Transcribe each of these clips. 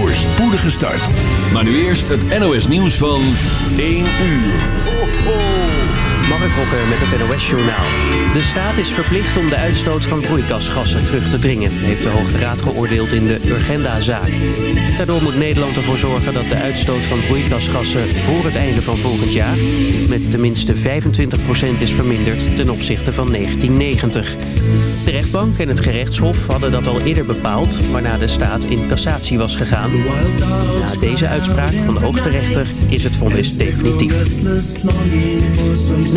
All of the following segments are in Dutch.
voor spoedige start. Maar nu eerst het NOS nieuws van 1 uur. Ho, ho. Mark Hokker met het NOS Journaal. De staat is verplicht om de uitstoot van broeikasgassen terug te dringen... heeft de Hoge Raad geoordeeld in de Urgenda-zaak. Daardoor moet Nederland ervoor zorgen dat de uitstoot van broeikasgassen... voor het einde van volgend jaar met tenminste 25% is verminderd ten opzichte van 1990. De rechtbank en het gerechtshof hadden dat al eerder bepaald... waarna de staat in cassatie was gegaan. Na deze uitspraak van de hoogste rechter is het vonnis definitief.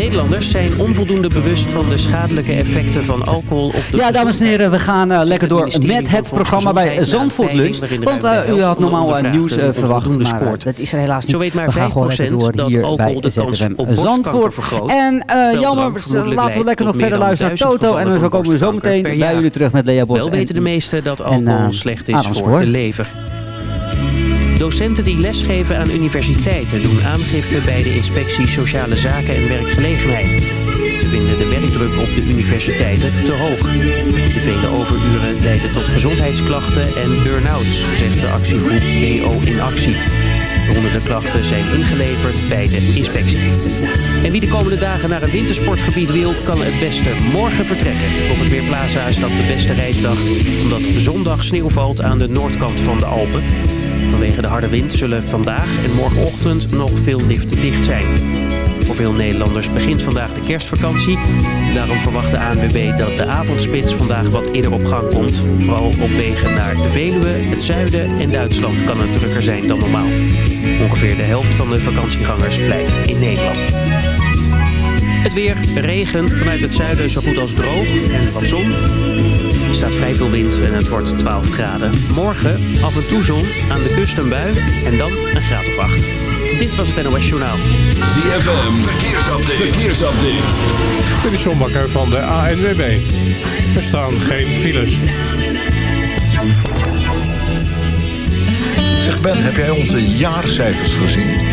Nederlanders zijn onvoldoende bewust van de schadelijke effecten van alcohol op de Ja, dames en heren, we gaan uh, lekker door met het programma bij Zandvoort Lunch. Want uh, u had normaal uh, nieuws verwacht, maar dat is er helaas niet. We gaan gewoon lekker door hier bij ZFM Zandvoort. En jammer, laten we lekker nog verder luisteren naar Toto. En dan komen we zo meteen bij jullie terug met Lea Bos. Wel weten de meesten dat alcohol slecht is voor de lever. Docenten die lesgeven aan universiteiten doen aangifte bij de inspectie Sociale Zaken en Werkgelegenheid. Ze vinden de werkdruk op de universiteiten te hoog. De vele overuren leiden tot gezondheidsklachten en burn-outs, zegt de actiegroep EO in actie. Honderden klachten zijn ingeleverd bij de inspectie. En wie de komende dagen naar een wintersportgebied wil, kan het beste morgen vertrekken. Op het Weerplaza is dat de beste reisdag, omdat zondag sneeuw valt aan de noordkant van de Alpen. Vanwege de harde wind zullen vandaag en morgenochtend nog veel liften dicht zijn. Voor veel Nederlanders begint vandaag de kerstvakantie. Daarom verwacht de ANWB dat de avondspits vandaag wat eerder op gang komt. Vooral op wegen naar de Veluwe, het zuiden en Duitsland kan het drukker zijn dan normaal. Ongeveer de helft van de vakantiegangers blijft in Nederland. Het weer, regen, vanuit het zuiden zo goed als droog en wat zon. Er staat vrij veel wind en het wordt 12 graden. Morgen af en toe zon, aan de kust een bui en dan een graad of 8. Dit was het NOS Journaal. ZFM, verkeersupdate. verkeersupdate. Dit is John Bakker van de ANWB. Er staan geen files. Zeg Ben, heb jij onze jaarcijfers gezien?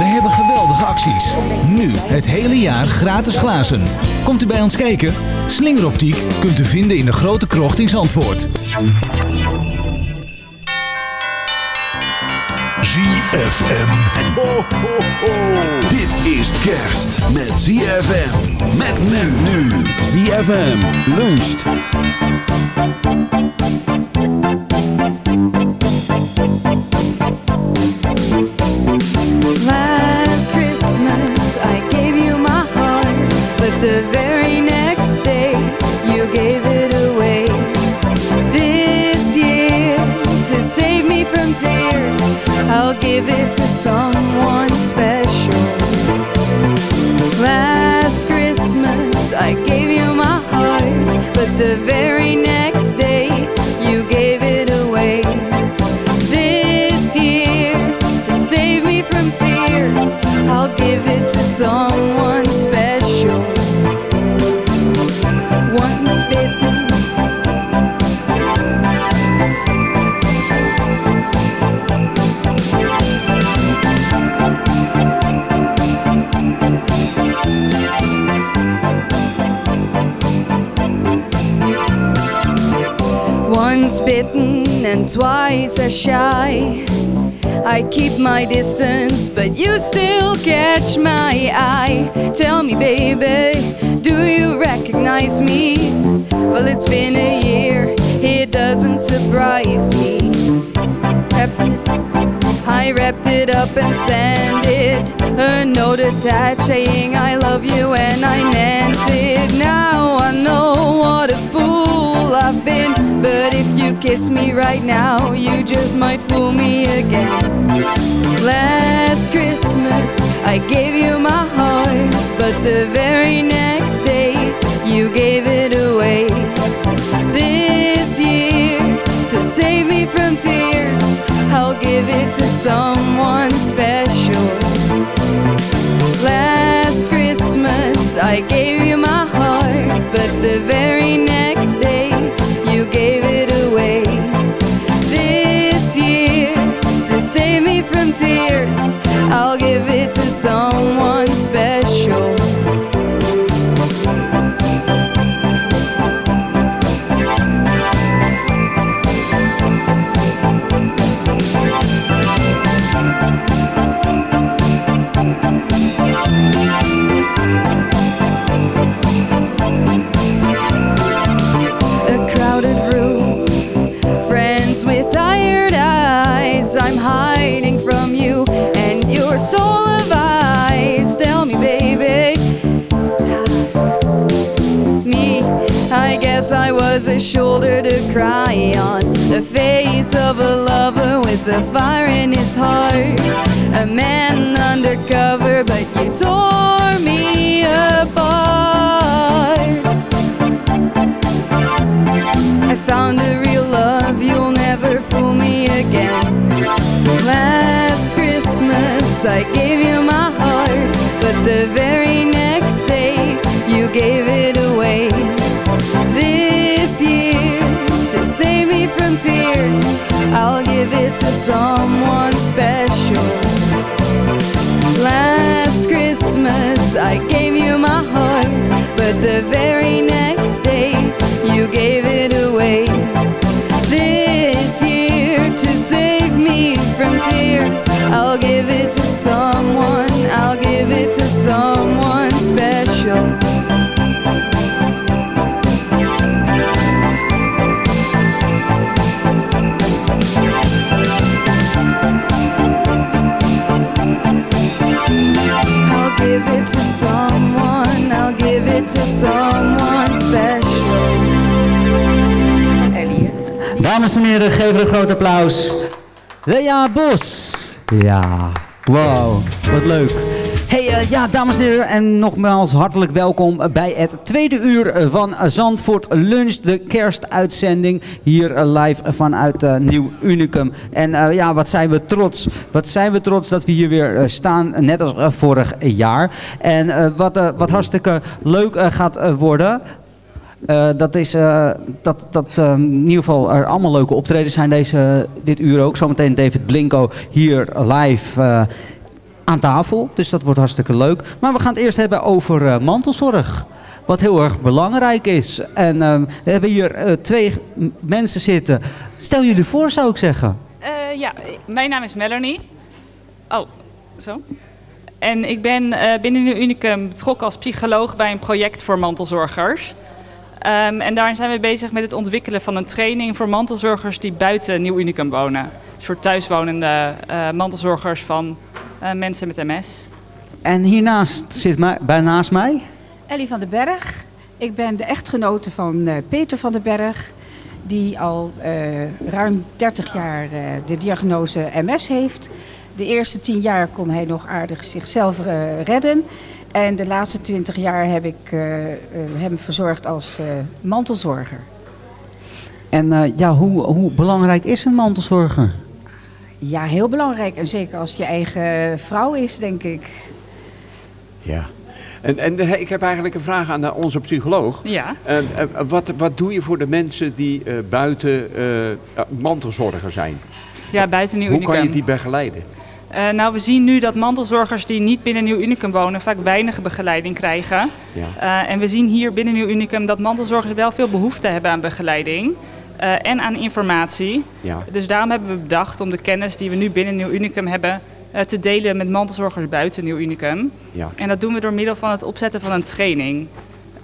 We hebben geweldige acties. Nu het hele jaar gratis glazen. Komt u bij ons kijken? Slingeroptiek kunt u vinden in de grote krocht in Zandvoort. ZFM. Ho, ho, ho. Dit is kerst met ZFM. Met men nu. ZFM luncht. give it to someone special. Last Christmas, I gave you my heart, but the very next day, you gave it away. This year, to save me from tears, I'll give it to someone. And twice as shy. I keep my distance, but you still catch my eye. Tell me, baby, do you recognize me? Well, it's been a year, it doesn't surprise me. I wrapped it up and sent it. A note attached saying I love you and I meant it. Now I know what a fool I've been. But if you kiss me right now, you just might fool me again. Last Christmas, I gave you my heart. But the very next day, you gave it away. This year, to save me from tears, I'll give it to someone special. Last Christmas, I gave you my heart, but the very next from tears, I'll give it to someone special. I was a shoulder to cry on. The face of a lover with a fire in his heart. A man undercover, but you tore me apart. I found a real love, you'll never fool me again. Last Christmas, I gave you my heart, but the very next day, you gave it. This year, to save me from tears, I'll give it to someone special. Last Christmas, I gave you my heart, but the very next day, you gave it away. This year, to save me from tears, I'll give it to someone, I'll give it to someone special. Dames en heren, geef er een groot applaus. Lea Bos. Ja, wow, wat leuk. Eh, ja, dames en heren, en nogmaals hartelijk welkom bij het tweede uur van Zandvoort Lunch, de kerstuitzending hier eh, live vanuit eh, Nieuw Unicum. En eh, ja, wat zijn we trots, wat zijn we trots dat we hier weer eh, staan, net als eh, vorig jaar. En eh, wat, eh, wat hartstikke leuk eh, gaat eh, worden, eh, dat is eh, dat, dat eh, in ieder geval er allemaal leuke optredens zijn deze, dit uur ook. Zometeen David Blinko hier live eh, aan tafel. Dus dat wordt hartstikke leuk. Maar we gaan het eerst hebben over eh, mantelzorg. Wat heel erg belangrijk is. En eh, we hebben hier eh, twee mensen zitten. Stel jullie voor, zou ik zeggen. Ja, mijn naam is Melanie. Oh, zo. En ik ben binnen de Unicum betrokken als psycholoog bij een project voor mantelzorgers. Ehm, en daarin zijn we bezig met het ontwikkelen van een training voor mantelzorgers die buiten Nieuw Unicum wonen. Dus voor thuiswonende mantelzorgers van mensen met MS. En hiernaast zit mij, bij naast mij. Ellie van den Berg. Ik ben de echtgenote van eh, Peter van den Berg. Die al eh, ruim 30 jaar eh, de diagnose MS heeft. De eerste 10 jaar kon hij nog aardig zichzelf eh, redden. En de laatste 20 jaar heb ik eh, eh, hem verzorgd als eh, mantelzorger. En eh, ja, hoe, hoe belangrijk is een mantelzorger? Ja, heel belangrijk. En zeker als je eigen vrouw is, denk ik. Ja. En, en ik heb eigenlijk een vraag aan onze psycholoog. Ja. wat, wat doe je voor de mensen die buiten mantelzorger zijn? Ja, buiten Nieuw Hoe kan je die begeleiden? Uh, nou, we zien nu dat mantelzorgers die niet binnen Nieuw Unicum wonen vaak weinig begeleiding krijgen. Ja. Uh, en we zien hier binnen Nieuw Unicum dat mantelzorgers wel veel behoefte hebben aan begeleiding. Uh, en aan informatie. Ja. Dus daarom hebben we bedacht om de kennis die we nu binnen Nieuw Unicum hebben te delen met mantelzorgers buiten Nieuw Unicum. Ja. En dat doen we door middel van het opzetten van een training.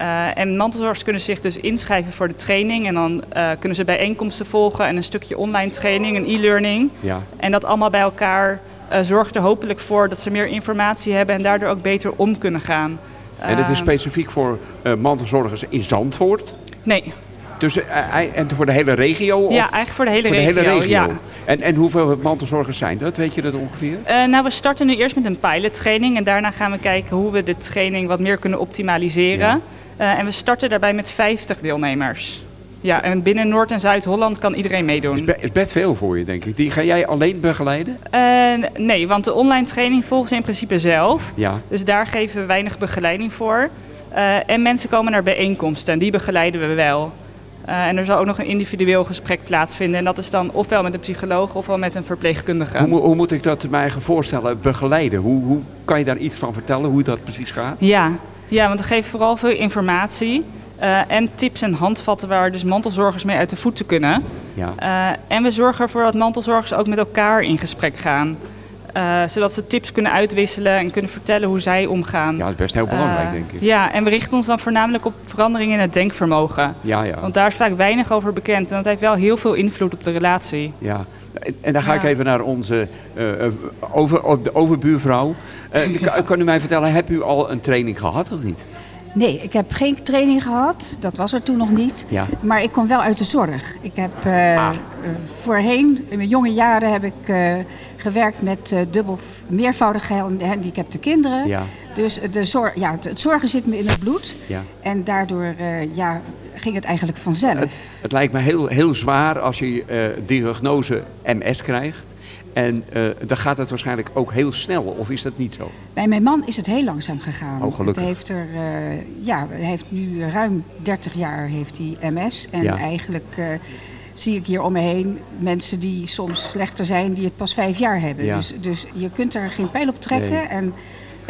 Uh, en mantelzorgers kunnen zich dus inschrijven voor de training. En dan uh, kunnen ze bijeenkomsten volgen en een stukje online training, een e-learning. Ja. En dat allemaal bij elkaar uh, zorgt er hopelijk voor dat ze meer informatie hebben en daardoor ook beter om kunnen gaan. En het is specifiek voor mantelzorgers in Zandvoort? Nee. Dus, en voor de hele regio? Of? Ja, eigenlijk voor de hele, voor regio, de hele regio. Ja. En, en hoeveel mantelzorgers zijn dat? Weet je dat ongeveer? nou, we starten nu eerst met een pilottraining. En daarna gaan we kijken hoe we de training wat meer kunnen optimaliseren. Ja. Uh, en we starten daarbij met 50 deelnemers. Ja, en binnen Noord- en Zuid-Holland kan iedereen meedoen. Is, is best veel voor je, denk ik. Die ga jij alleen begeleiden? Nee, want de online training volgen ze in principe zelf. Ja. Dus daar geven we weinig begeleiding voor. En mensen komen naar bijeenkomsten en die begeleiden we wel. Uh, en er zal ook nog een individueel gesprek plaatsvinden. En dat is dan ofwel met een psycholoog ofwel met een verpleegkundige. Hoe, hoe moet ik dat mij voorstellen, begeleiden? Hoe, hoe kan je daar iets van vertellen, hoe dat precies gaat? Ja, ja, want we geven vooral veel informatie. Uh, en tips en handvatten waar dus mantelzorgers mee uit de voeten kunnen. Ja. Uh, en we zorgen ervoor dat mantelzorgers ook met elkaar in gesprek gaan. Uh, zodat ze tips kunnen uitwisselen en kunnen vertellen hoe zij omgaan. Ja, dat is best heel belangrijk, denk ik. Ja, en we richten ons dan voornamelijk op veranderingen in het denkvermogen. Ja, ja. Want daar is vaak weinig over bekend en dat heeft wel heel veel invloed op de relatie. Ja, en dan ga ik even naar onze uh, over, de overbuurvrouw. Uh, kan u mij vertellen, heb u al een training gehad of niet? Nee, ik heb geen training gehad. Dat was er toen nog niet. Ja. Maar ik kom wel uit de zorg. Ik heb uh, ah. voorheen, in mijn jonge jaren, heb ik gewerkt met dubbel meervoudig gehandicapte kinderen. Ja. Dus de zorg, ja, het zorgen zit me in het bloed. Ja. En daardoor ja, ging het eigenlijk vanzelf. Het, het lijkt me heel, heel zwaar als je uh, diagnose MS krijgt. En uh, dan gaat het waarschijnlijk ook heel snel, of is dat niet zo? Bij mijn man is het heel langzaam gegaan. Oh, gelukkig. Het heeft er, uh, ja, hij heeft nu ruim 30 jaar heeft hij MS. En ja. eigenlijk uh, zie ik hier om me heen mensen die soms slechter zijn, die het pas vijf jaar hebben. Ja. Dus, dus je kunt er geen pijl op trekken. Nee. En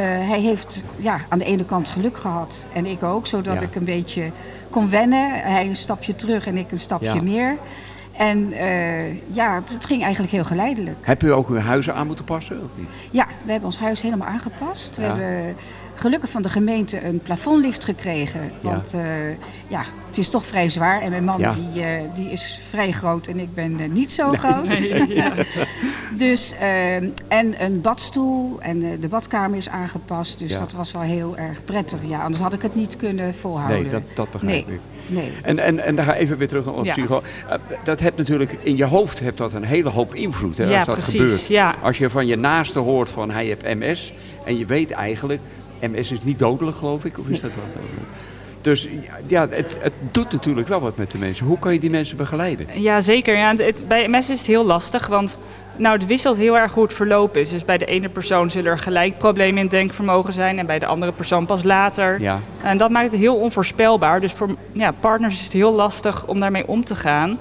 hij heeft ja, aan de ene kant geluk gehad en ik ook, zodat ja. ik een beetje kon wennen. Hij een stapje terug en ik een stapje ja. meer. En uh, ja, het, het, ging eigenlijk heel geleidelijk. Heb u ook uw huizen aan moeten passen? Of niet? Ja, we hebben ons huis helemaal aangepast. We hebben gelukkig van de gemeente een plafondlift gekregen. Want ja. Uh, ja, het is toch vrij zwaar. En mijn man ja. die, uh, die is vrij groot en ik ben uh, niet zo nee, groot. Nee, dus, en een badstoel en de badkamer is aangepast. Dus dat was wel heel erg prettig. Ja, anders had ik het niet kunnen volhouden. Nee, dat, dat begrijp ik. Nee. En, en, en dan ga even weer terug naar de psycho. Dat hebt natuurlijk in je hoofd hebt dat een hele hoop invloed hè, als dat precies, gebeurt. Ja. Als je van je naaste hoort van hij heeft MS en je weet eigenlijk MS is niet dodelijk, geloof ik, of is dat wel dodelijk? Dus ja, het, het, doet natuurlijk wel wat met de mensen. Hoe kan je die mensen begeleiden? Ja, zeker. Ja, het, bij MS is het heel lastig, want nou, het wisselt heel erg hoe het verlopen is. Dus bij de ene persoon zullen er gelijk problemen in het denkvermogen zijn en bij de andere persoon pas later. Ja. En dat maakt het heel onvoorspelbaar. Dus voor ja, partners is het heel lastig om daarmee om te gaan.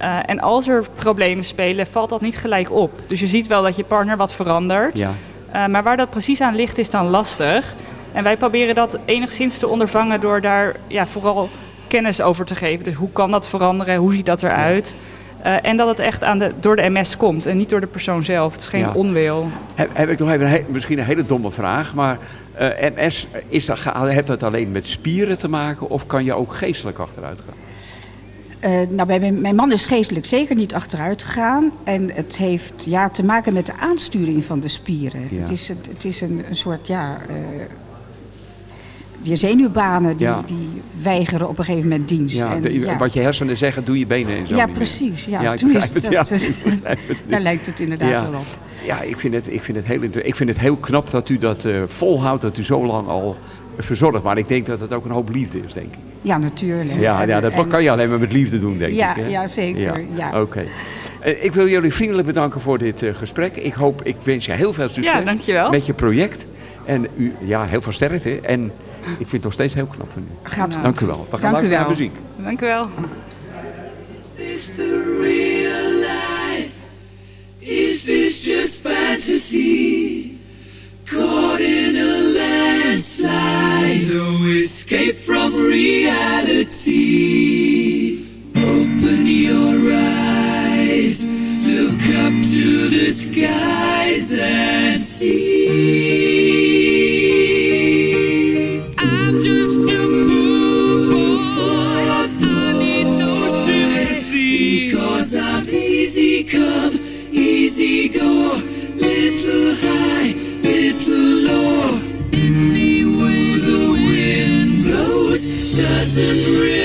Uh, en als er problemen spelen, valt dat niet gelijk op. Dus je ziet wel dat je partner wat verandert. Ja. Uh, maar waar dat precies aan ligt is dan lastig. En wij proberen dat enigszins te ondervangen door daar ja, vooral kennis over te geven. Dus hoe kan dat veranderen? Hoe ziet dat eruit? Uh, en dat het echt aan de, door de MS komt en niet door de persoon zelf. Het is geen ja. onwil. Heb, heb, ik nog even een, misschien een hele domme vraag. Maar uh, MS, is dat, heeft dat alleen met spieren te maken of kan je ook geestelijk achteruit gaan? Uh, nou, bij mijn, mijn, man is geestelijk zeker niet achteruit gegaan. En het heeft ja, te maken met de aansturing van de spieren. Ja. Het is, het, het is een, een soort, ja... Uh, je zenuwbanen die, ja. die, weigeren op een gegeven moment dienst. Ja, de, ja. Wat je hersenen zeggen, doe je benen en zo. Ja, precies. Ja, ja, het, dat, het, daar lijkt het inderdaad wel op. Ja, ik vind het, ik vind het, heel, ik vind het heel knap dat u dat uh, volhoudt, dat u zo lang al verzorgd. Maar ik denk dat het ook een hoop liefde is, denk ik. Ja, natuurlijk. Ja, ja dat en, kan je alleen maar met liefde doen, denk ja, ik. Hè? Ja, zeker. Ja. ja. Oké. Okay. Uh, ik wil jullie vriendelijk bedanken voor dit uh, gesprek. Ik hoop, ik wens je heel veel succes ja, dankjewel. met je project. En u, ja, heel veel sterkte. En ik vind het nog steeds heel knap van u. Gaat Dank u wel. We gaan luisteren naar muziek. Dank u wel. Is the real life? Is this just fantasy? Caught in a landslide, no escape from reality. Open your eyes, look up to the skies and see. I'm just a poor boy, I need no sympathy. Because I'm easy come, easy go, little high, separate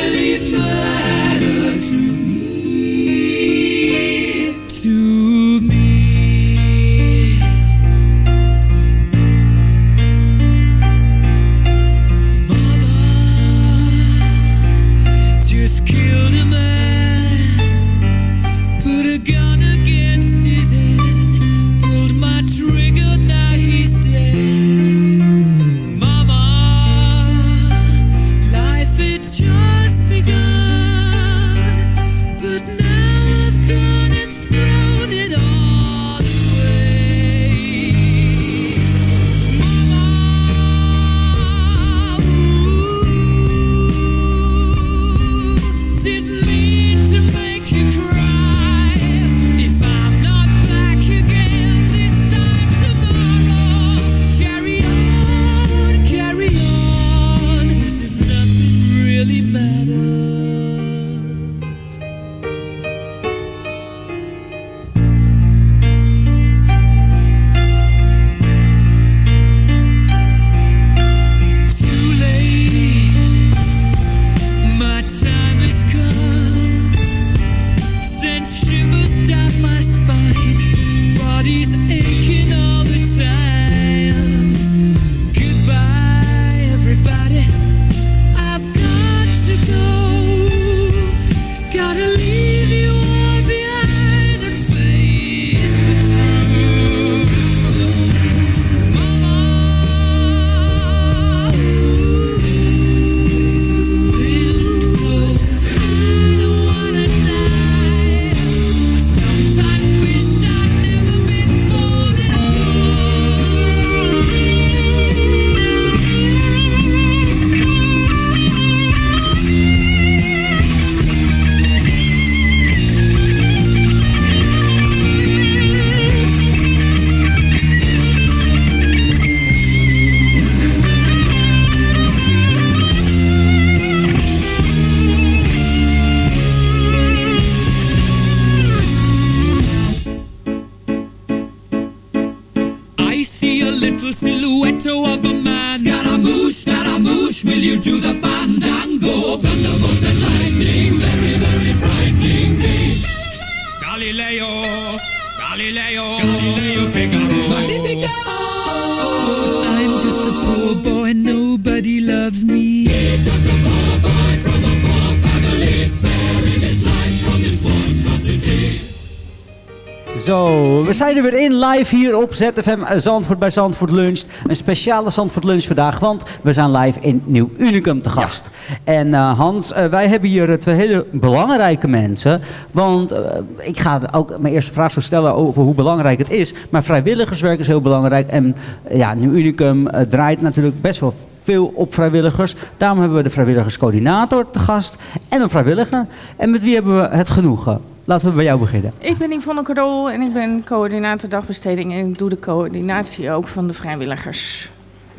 Zo, we zijn er weer in live hier op ZFM Zandvoort bij Zandvoort Lunch. Een speciale Zandvoort Lunch vandaag, want we zijn live in Nieuw Unicum te gast. En eh, Hans, eh, wij hebben hier eh, twee hele belangrijke mensen. Want ik ga ook mijn eerste vraag zo stellen over hoe belangrijk het is. Maar vrijwilligerswerk is heel belangrijk. En ja, Nieuw Unicum draait natuurlijk best wel veel op vrijwilligers. Daarom hebben we de vrijwilligerscoördinator te gast en een vrijwilliger. En met wie hebben we het genoegen? Laten we bij jou beginnen. Ik ben Yvonne Carol en ik ben coördinator dagbesteding en ik doe de coördinatie ook van de vrijwilligers.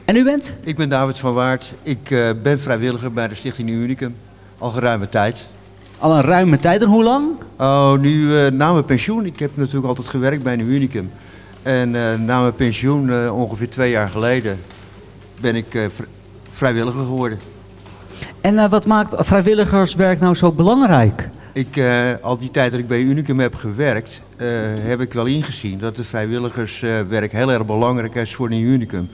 En u bent? Ik ben David van Waard. Ik eh, ben vrijwilliger bij de Stichting Unicum. Al geruime tijd. Al een ruime tijd en hoe lang? Oh, nu eh, na mijn pensioen. Ik heb natuurlijk altijd gewerkt bij Nieuw Unicum. En eh, na mijn pensioen, eh, ongeveer twee jaar geleden, ben ik eh, vr- vrijwilliger geworden. En eh, wat maakt vrijwilligerswerk nou zo belangrijk? Ik, eh, al die tijd dat ik bij Unicum heb gewerkt, eh, heb ik wel ingezien dat het vrijwilligerswerk heel erg belangrijk is voor Nieuw Unicum.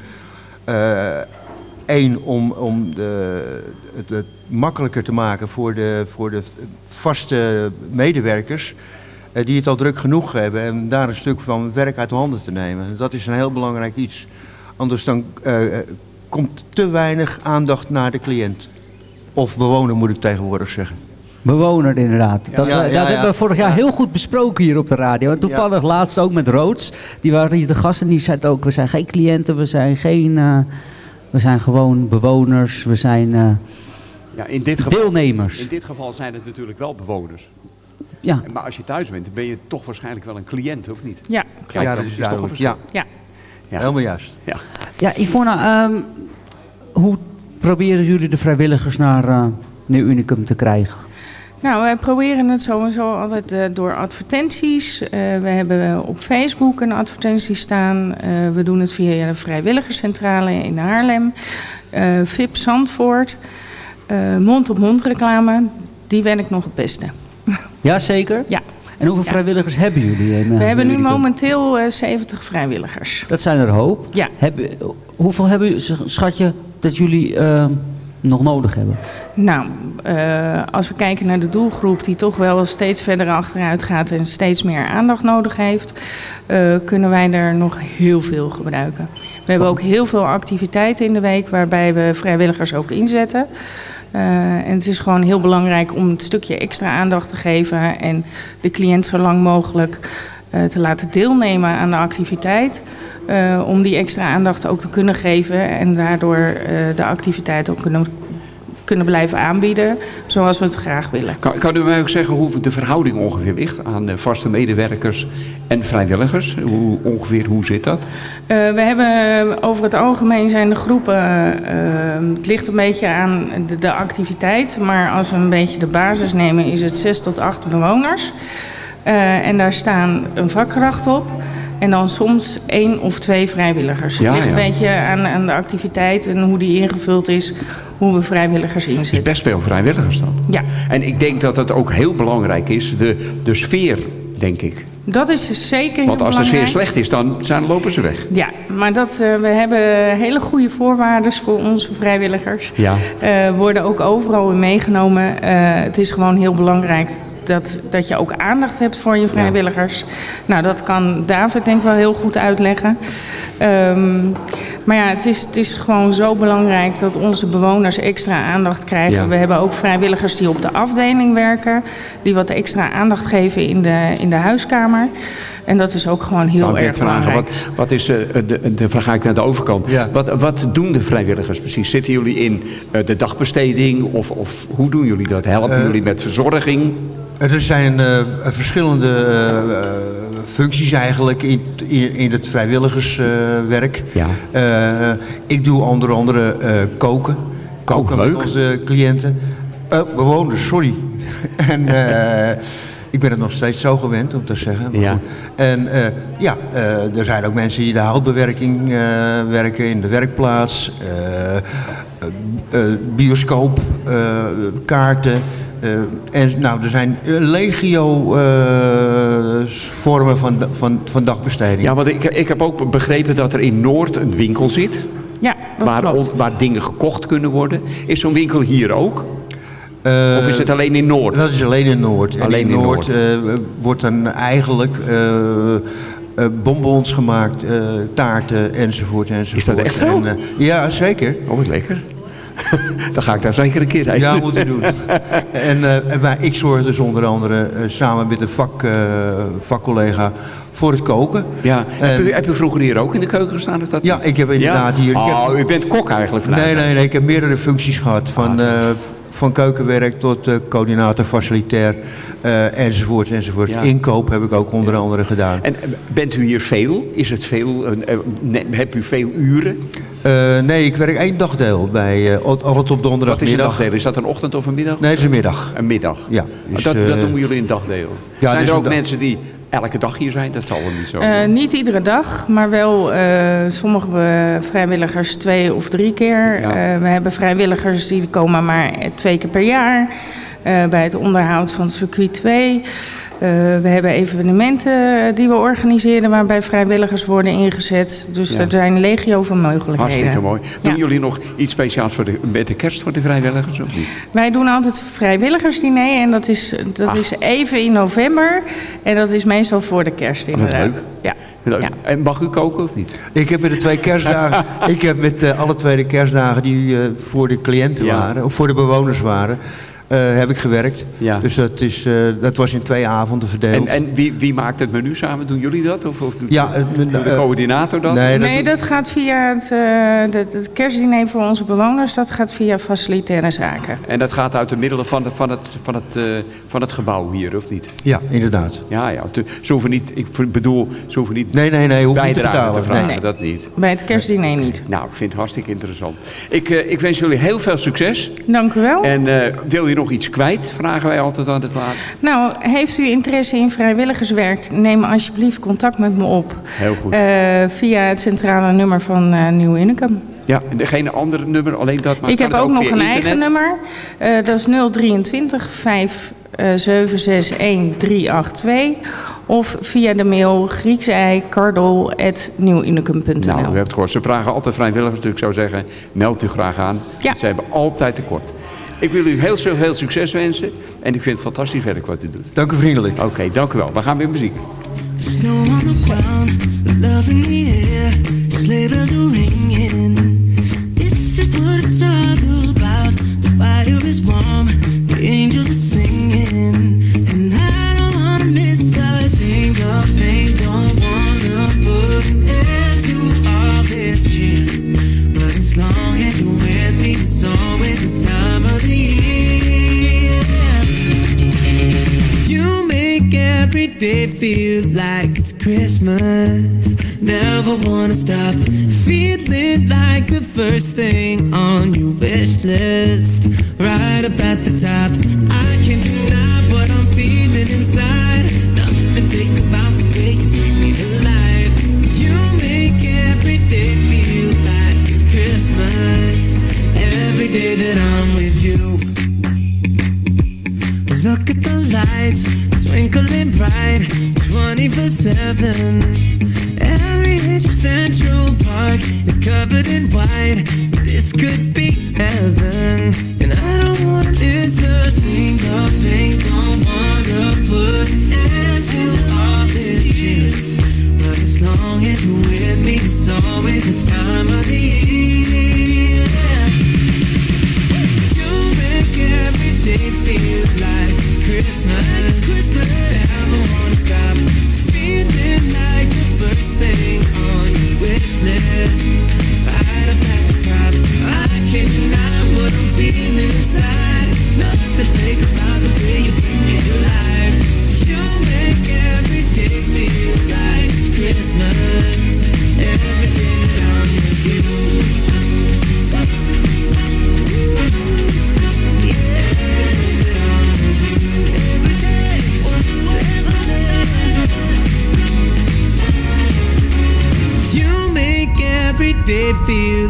Eén, om, om de, het, het makkelijker te maken voor de, voor de vaste medewerkers, eh, die het al druk genoeg hebben, en daar een stuk van werk uit de handen te nemen. Dat is een heel belangrijk iets. Anders dan komt te weinig aandacht naar de cliënt. Of bewoner moet ik tegenwoordig zeggen. Bewoner inderdaad. Dat, dat hebben we vorig jaar heel goed besproken hier op de radio. En toevallig laatst ook met Roods. Die waren hier de gasten. Die zeiden ook, we zijn geen cliënten, we zijn geen... we zijn gewoon bewoners, we zijn ja, in dit geval, deelnemers. In dit geval zijn het natuurlijk wel bewoners. Ja. Maar als je thuis bent, dan ben je toch waarschijnlijk wel een cliënt, of niet? Ja, klopt. Ja, dat is, toch een ja. ja. Ja. Helemaal juist. Ja, ja Ivona, um, hoe proberen jullie de vrijwilligers naar uh, Nieuw Unicum te krijgen? Nou, wij proberen het sowieso altijd uh, door advertenties. Uh, we hebben op Facebook een advertentie staan. we doen het via de vrijwilligerscentrale in Haarlem. VIP Zandvoort. Mond-op-mond reclame, die werkt nog het beste. Jazeker? Ja. En hoeveel vrijwilligers hebben jullie? In, we hebben nu momenteel uh, 70 vrijwilligers. Dat zijn er hoop. Ja. Hebben, hoeveel hebben, schat je dat jullie uh, nog nodig hebben? Nou, uh, als we kijken naar de doelgroep die toch wel steeds verder achteruit gaat en steeds meer aandacht nodig heeft, uh, kunnen wij er nog heel veel gebruiken. We hebben ook heel veel activiteiten in de week waarbij we vrijwilligers ook inzetten. Uh, en het is gewoon heel belangrijk om het stukje extra aandacht te geven en de cliënt zo lang mogelijk te laten deelnemen aan de activiteit. Uh, om die extra aandacht ook te kunnen geven en daardoor de activiteit ook kunnen kunnen blijven aanbieden zoals we het graag willen. Kan, kan u mij ook zeggen hoe de verhouding ongeveer ligt aan de vaste medewerkers en vrijwilligers? Hoe, ongeveer hoe zit dat? Uh, we hebben over het algemeen zijn de groepen, uh, het ligt een beetje aan de, de, activiteit, maar als we een beetje de basis nemen is het zes tot acht bewoners. Uh, en daar staan een vakkracht op. En dan soms één of twee vrijwilligers. Het ligt ja. een beetje aan, aan, de activiteit en hoe die ingevuld is, hoe we vrijwilligers inzetten. Best veel vrijwilligers dan. Ja. En ik denk dat het ook heel belangrijk is, de, de sfeer, denk ik. Dat is zeker heel Want als belangrijk. de sfeer slecht is, dan zijn, lopen ze weg. Ja, maar dat, uh, we hebben hele goede voorwaarden voor onze vrijwilligers. Ja. Uh, worden ook overal in meegenomen. Uh, het is gewoon heel belangrijk dat, dat je ook aandacht hebt voor je vrijwilligers. Ja. Nou, dat kan David denk ik wel heel goed uitleggen. Um, maar ja, het is, het is gewoon zo belangrijk dat onze bewoners extra aandacht krijgen. Ja. We hebben ook vrijwilligers die op de afdeling werken, die wat extra aandacht geven in de, in de huiskamer. En dat is ook gewoon heel nou, erg vragen, belangrijk. Wat, wat is, uh, de, de, dan ga ik naar de overkant. Ja. Wat, wat doen de vrijwilligers precies? Zitten jullie in uh, de dagbesteding of, of hoe doen jullie dat? Helpen uh, jullie met verzorging? Er zijn uh, verschillende uh, functies eigenlijk in, in, in het vrijwilligerswerk. Ja. Ik doe onder andere koken. Koken oh, met onze cliënten. bewoners, sorry. en ik ben het nog steeds zo gewend om te zeggen. Maar ja. Goed. En ja, er zijn ook mensen die de houtbewerking werken in de werkplaats. bioscoop, kaarten. Uh, en nou, er zijn legio uh, vormen van, van, van dagbesteding. Ja, want ik, ik heb ook begrepen dat er in Noord een winkel zit. Ja, dat waar, klopt. waar dingen gekocht kunnen worden. Is zo'n winkel hier ook? Uh, of is het alleen in Noord? Dat is alleen in Noord. Alleen en in Noord, Noord. wordt dan eigenlijk bonbons gemaakt, taarten enzovoort enzovoort. Is dat echt zo? En, ja, zeker. Oh, wat lekker. Dan ga ik daar zeker een keer heen. Ja, moet u doen. en, uh, en wij, ik zorg dus onder andere uh, samen met een vak, uh, vakcollega voor het koken. Ja. En, heb, u, heb vroeger hier ook in de keuken gestaan? Of dat ja, ik heb inderdaad ja? hier... Oh, heb, u bent kok eigenlijk vandaag? Nee, nee, nee. Ik heb meerdere functies gehad. Van, ah, van keukenwerk tot coördinator facilitair. Uh, enzovoort, enzovoort. Ja. Inkoop heb ik ook onder andere gedaan. En bent u hier veel? Is het veel? Heb u veel uren? Nee, ik werk één dagdeel bij altijd op donderdagmiddag. Wat is een dagdeel? Is dat een ochtend of een middag? Nee, het is een middag. Een middag? Ja. Dus, dat, dat noemen jullie een dagdeel? Ja, zijn dus er ook mensen die elke dag hier zijn? Dat zal wel niet zo uh, Niet iedere dag, maar wel sommige vrijwilligers twee of drie keer. Ja. we hebben vrijwilligers die komen maar twee keer per jaar. Bij het onderhoud van circuit 2. Uh, we hebben evenementen die we organiseren waarbij vrijwilligers worden ingezet. Dus er zijn legio van mogelijkheden. Hartstikke mooi. Doen jullie nog iets speciaals voor de, met de kerst voor de vrijwilligers of niet? Wij doen altijd vrijwilligersdiner en dat is, dat is even in november. En dat is meestal voor de kerst inderdaad. leuk. Ja. Leuk. En mag u koken of niet? Ik heb met de twee kerstdagen, ik heb met uh, alle twee de kerstdagen die uh, voor de cliënten waren, of voor de bewoners waren, uh, heb ik gewerkt. Ja. Dus dat, is, uh, dat was in twee avonden verdeeld. En, en wie, wie, maakt het menu samen? Doen jullie dat? Of, of doet ja, de, de coördinator dat? Nee, dat, nee, dat gaat via het, uh, het, het, kerstdiner voor onze bewoners. Dat gaat via facilitaire zaken. En dat gaat uit de middelen van, de, van, het, van, het, van het gebouw hier, of niet? Ja, inderdaad. Ja, ja. Ze hoeven niet, ik bedoel, ze hoeven niet nee, nee, nee, bijdrage te, betalen. te vragen. Nee. Dat niet. Bij het kerstdiner niet. Nou, ik vind het hartstikke interessant. Ik, ik wens jullie heel veel succes. Dank u wel. En wil je nog iets kwijt? vragen wij altijd aan het laatst. Nou, heeft u interesse in vrijwilligerswerk? Neem alsjeblieft contact met me op. Heel goed. Uh, via het centrale nummer van uh, Nieuw Unicum. Ja, en geen andere nummer, alleen dat maar Ik heb ook, ook nog een internet? eigen nummer. Uh, dat is 023 5 761 382. Of via de mail griekseikardel.nieuwinucum.nl Nou, u hebt het gehoord. Ze vragen altijd vrijwilligers, dus ik zou zeggen, meld u graag aan. Ja. Ze hebben altijd tekort. Ik wil u heel veel heel succes wensen. En ik vind het fantastisch werk wat u doet. Dank u vriendelijk. Oké, okay, dank u wel. We gaan weer muziek. Snow on the ground, love in the air, sleigh bells are ringing. This is what it's all about. Like it's Christmas. Never wanna stop feeling like the first thing on your wish list. Right up at the top.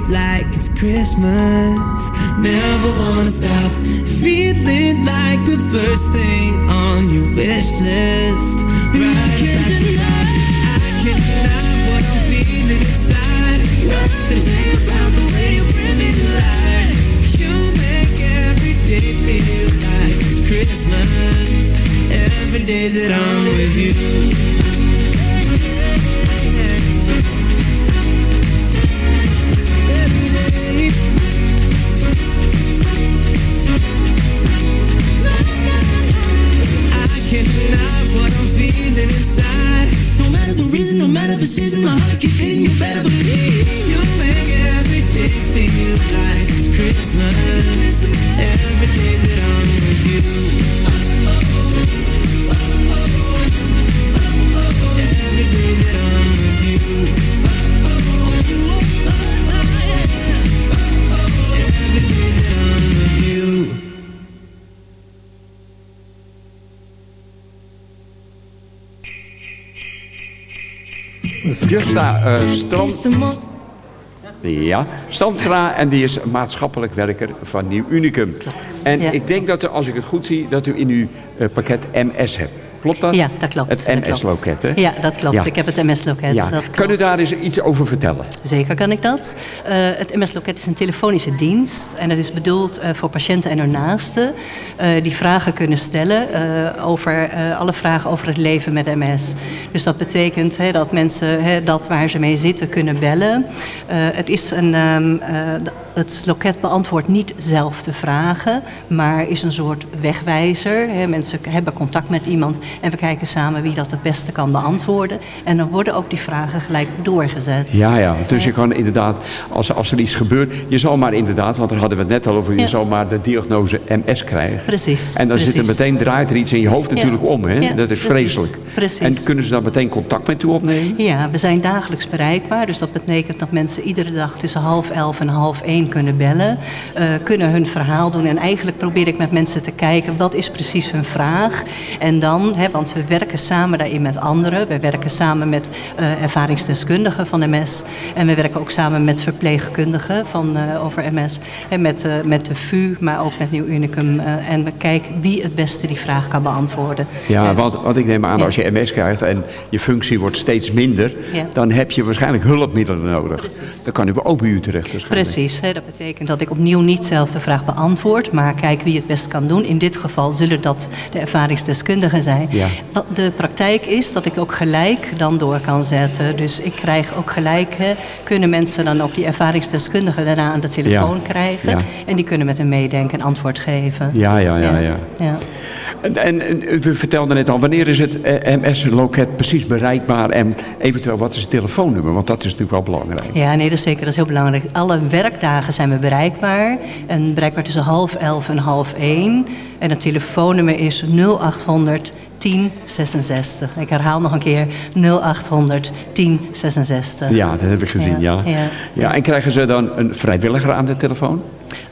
Like it's Christmas. Never wanna stop feeling like the first thing on your wish list. Right I can't deny, I can't deny what I'm feeling inside. Nothing think about the way you bring me life. You make every day feel like it's Christmas. Every day that I'm with you. Ja, Sandra en die is maatschappelijk werker van Nieuw Unicum. En ik denk dat u, als ik het goed zie, dat u in uw uh, pakket MS hebt. Klopt dat? Ja, dat klopt. Het MS-loket, hè? Ja, dat klopt. Ik heb het MS-loket. Ja. Kan u daar eens iets over vertellen? Zeker kan ik dat. Uh, het MS-loket is een telefonische dienst. En het is bedoeld uh, voor patiënten en hun naasten. Uh, die vragen kunnen stellen over alle vragen over het leven met MS. Dus dat betekent hè, dat mensen hè, dat waar ze mee zitten kunnen bellen. het is een... Um, het loket beantwoordt niet zelf de vragen, maar is een soort wegwijzer. Mensen hebben contact met iemand en we kijken samen wie dat het beste kan beantwoorden. En dan worden ook die vragen gelijk doorgezet. Ja, ja. Dus je kan inderdaad, als, als er iets gebeurt, je zal maar inderdaad, want daar hadden we het net al over, je zal maar de diagnose MS krijgen. Precies. En dan precies. zit er meteen, draait er iets in je hoofd natuurlijk om. Hè? dat is vreselijk. Precies. En kunnen ze dan meteen contact met u opnemen? Ja, we zijn dagelijks bereikbaar. Dus dat betekent dat mensen iedere dag tussen half elf en half één kunnen bellen, uh, kunnen hun verhaal doen. En eigenlijk probeer ik met mensen te kijken wat is precies hun vraag. En dan, hè, want we werken samen daarin met anderen. We werken samen met uh, ervaringsdeskundigen van MS. En we werken ook samen met verpleegkundigen van, uh, over MS. En met, met de VU, maar ook met Nieuw Unicum. en we kijken wie het beste die vraag kan beantwoorden. Ja, want, want ik neem aan ja. als je MS krijgt en je functie wordt steeds minder, ja. dan heb je waarschijnlijk hulpmiddelen nodig. Precies. Dan kan u ook bij u terecht. Precies, hè, dat betekent dat ik opnieuw niet zelf de vraag beantwoord, maar kijk wie het best kan doen. In dit geval zullen dat de ervaringsdeskundigen zijn. Ja. De praktijk is dat ik ook gelijk dan door kan zetten. Dus ik krijg ook gelijk, hè, kunnen mensen dan ook die ervaringsdeskundigen daarna aan de telefoon ja. krijgen. Ja. En die kunnen met een meedenken en antwoord geven. Ja, ja, ja. ja. ja. En, en, we vertelden net al, wanneer is het MS-loket precies bereikbaar en eventueel wat is het telefoonnummer? Want dat is natuurlijk wel belangrijk. Ja, nee, dat is zeker. Dat is heel belangrijk. Alle werkdagen zijn we bereikbaar. En bereikbaar tussen half elf en half één. En het telefoonnummer is 0800 1066. Ik herhaal nog een keer 0800 1066. Ja, dat heb ik gezien, ja. Ja, ja. ja en krijgen ze dan een vrijwilliger aan de telefoon?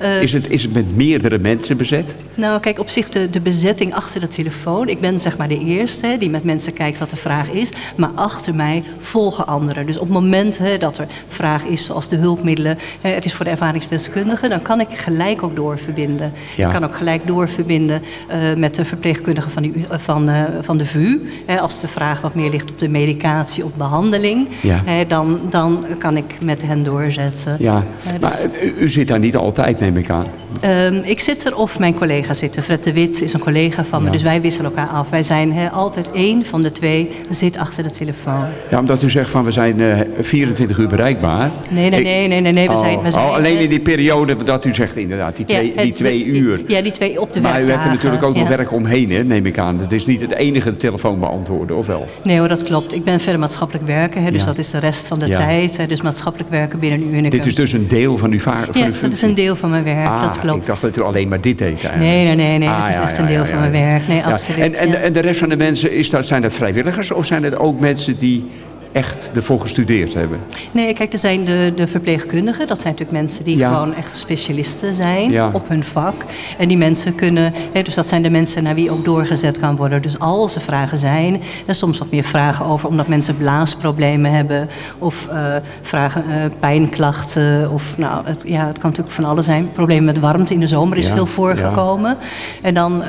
Uh, is, het, is het met meerdere mensen bezet? Nou, kijk, op zich de, de bezetting achter de telefoon. Ik ben zeg maar de eerste hè, die met mensen kijkt wat de vraag is. Maar achter mij volgen anderen. Dus op het moment hè, dat er vraag is, zoals de hulpmiddelen. Hè, het is voor de ervaringsdeskundige. Dan kan ik gelijk ook doorverbinden. Ja. Ik kan ook gelijk doorverbinden uh, met de verpleegkundige van, die, van, uh, van de VU. Hè, als de vraag wat meer ligt op de medicatie of behandeling. Ja. Dan, dan kan ik met hen doorzetten. Ja, dus... maar u, u zit daar niet altijd, neem ik aan. Um, ik zit er of mijn collega zit er. Fred de Wit is een collega van me, Ja. dus wij wisselen elkaar af. Wij zijn altijd één van de twee zit achter de telefoon. Ja, omdat u zegt van we zijn eh 24 uur bereikbaar. Nee, nee, Ik- nee, nee, nee, nee, we Oh, zijn... We zijn oh, alleen hè, in die periode dat u zegt inderdaad, die ja, twee, die twee de- uur. Ja, die twee op de Maar u hebt er natuurlijk ook nog ja. werk omheen, hè, neem ik aan. Het is niet het enige telefoon beantwoorden, of wel? Nee hoor, dat klopt. Ik ben verder maatschappelijk werken, dus Ja. dat is de rest van de Ja. tijd. Dus maatschappelijk werken binnen Unicum. Dit is dus een deel van uw, va- van Ja, uw dat functie? is een deel van mijn werk, ah, dat klopt. ik dacht dat u alleen maar dit deed eigenlijk. Nee, nee, nee, nee, Ah, het is ja, echt ja, een deel ja, van mijn werk. Nee, absoluut. En, en, en de rest van de mensen, is dat, zijn dat vrijwilligers of zijn het ook mensen die echt ervoor gestudeerd hebben? Nee, kijk, er zijn de, de verpleegkundigen. Dat zijn natuurlijk mensen die Ja. gewoon echt specialisten zijn Ja. op hun vak. En die mensen kunnen, hè, dus dat zijn de mensen naar wie ook doorgezet kan worden. Dus als er vragen zijn, en soms wat meer vragen over omdat mensen blaasproblemen hebben. Of eh, vragen, eh, pijnklachten. Of nou, het, ja, het kan natuurlijk van alles zijn. Problemen met warmte in de zomer is Ja, veel voorgekomen. En dan, eh,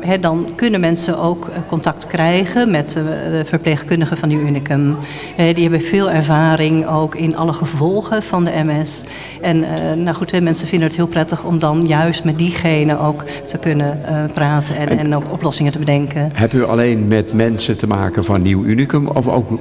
hè, dan kunnen mensen ook contact krijgen met de de verpleegkundigen van die Unicum. Eh, die hebben veel ervaring ook in alle gevolgen van de MS. En eh, nou goed, mensen vinden het heel prettig om dan juist met diegene ook te kunnen eh, praten en, en ook oplossingen te bedenken. Heb u alleen met mensen te maken van Nieuw Unicum of ook